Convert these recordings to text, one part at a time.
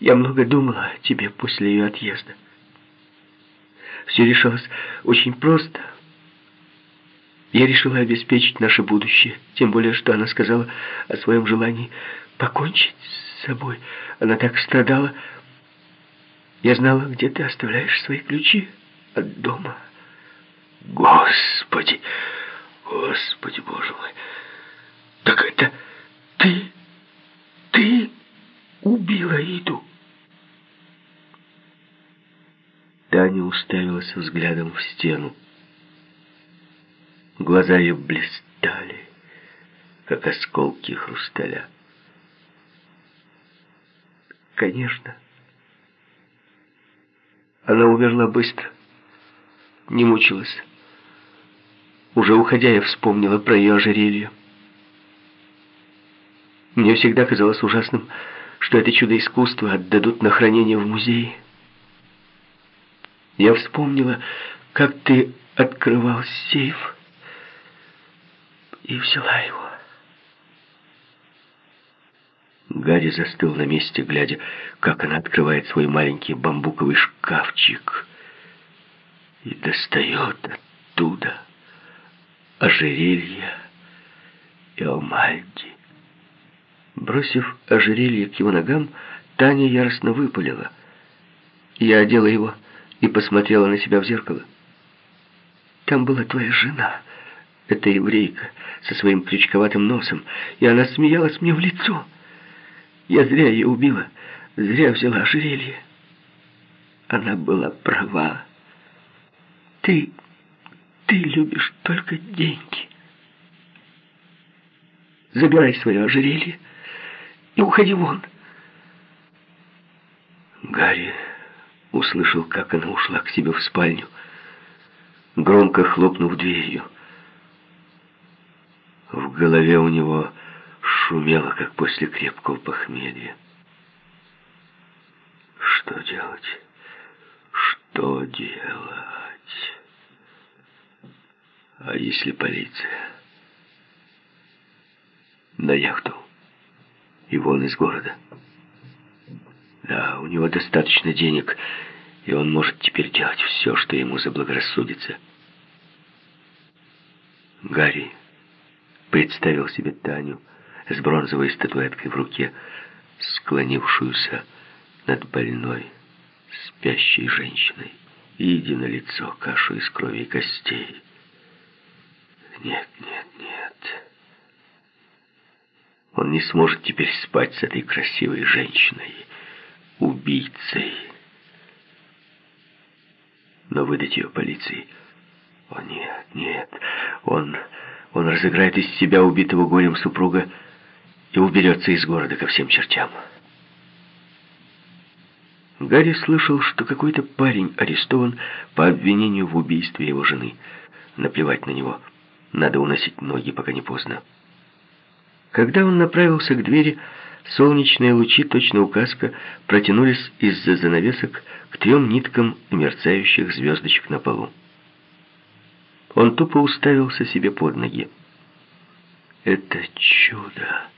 Я много думала о тебе после ее отъезда. Все решалось очень просто. Я решила обеспечить наше будущее, тем более, что она сказала о своем желании покончить с собой. Она так страдала. Я знала, где ты оставляешь свои ключи от дома. Господи, Господи, Боже мой, так это ты, ты убила Иду. Таня уставилась взглядом в стену. Глаза ее блистали, как осколки хрусталя. Конечно. Она умерла быстро, не мучилась. Уже уходя, я вспомнила про ее ожерелье. Мне всегда казалось ужасным, что это чудо искусства отдадут на хранение в музее. Я вспомнила, как ты открывал сейф и взяла его. Гарри застыл на месте, глядя, как она открывает свой маленький бамбуковый шкафчик и достает оттуда ожерелье и Омальди. Бросив ожерелье к его ногам, Таня яростно выпалила. Я одела его и посмотрела на себя в зеркало. Там была твоя жена, эта еврейка, со своим крючковатым носом, и она смеялась мне в лицо. Я зря ее убила, зря взяла ожерелье. Она была права. Ты, ты любишь только деньги. Забирай свое ожерелье и уходи вон. Гарри услышал, как она ушла к себе в спальню, громко хлопнув дверью. В голове у него шумело, как после крепкого похмелья. Что делать? Что делать? А если полиция? На яхту и вон из города. Да, у него достаточно денег, и он может теперь делать все, что ему заблагорассудится. Гарри представил себе Таню с бронзовой статуэткой в руке, склонившуюся над больной, спящей женщиной, идя на лицо кашу из крови и костей. Нет, нет, нет. Он не сможет теперь спать с этой красивой женщиной, убийцей. Но выдать ее полиции... О, нет, нет. Он, он разыграет из себя убитого горем супруга и уберется из города ко всем чертям. Гарри слышал, что какой-то парень арестован по обвинению в убийстве его жены. Наплевать на него. Надо уносить ноги, пока не поздно. Когда он направился к двери, солнечные лучи, точно указка, протянулись из-за занавесок к трем ниткам мерцающих звездочек на полу. Он тупо уставился себе под ноги. Это чудо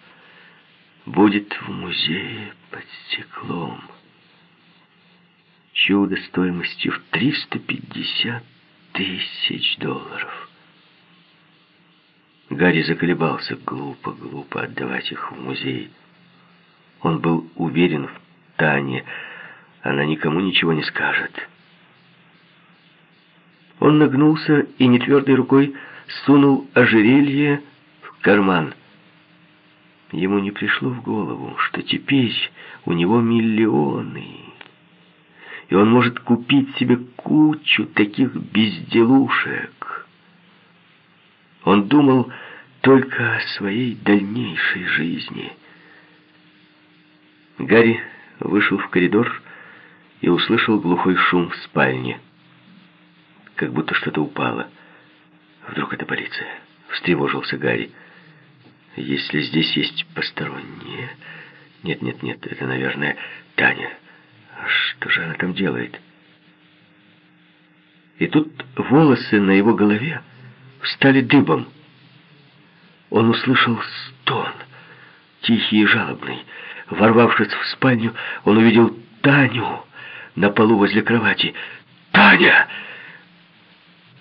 будет в музее под стеклом. Чудо стоимостью в 350 тысяч долларов. Гарри заколебался глупо-глупо отдавать их в музей. Он был уверен в Тане, она никому ничего не скажет. Он нагнулся и нетвердой рукой сунул ожерелье в карман. Ему не пришло в голову, что теперь у него миллионы, и он может купить себе кучу таких безделушек. Он думал только о своей дальнейшей жизни. Гарри вышел в коридор и услышал глухой шум в спальне как будто что-то упало. Вдруг это полиция? Встревожился Гарри. Если здесь есть посторонние... Нет, нет, нет, это, наверное, Таня. А что же она там делает? И тут волосы на его голове встали дыбом. Он услышал стон, тихий и жалобный. Ворвавшись в спальню, он увидел Таню на полу возле кровати. «Таня!»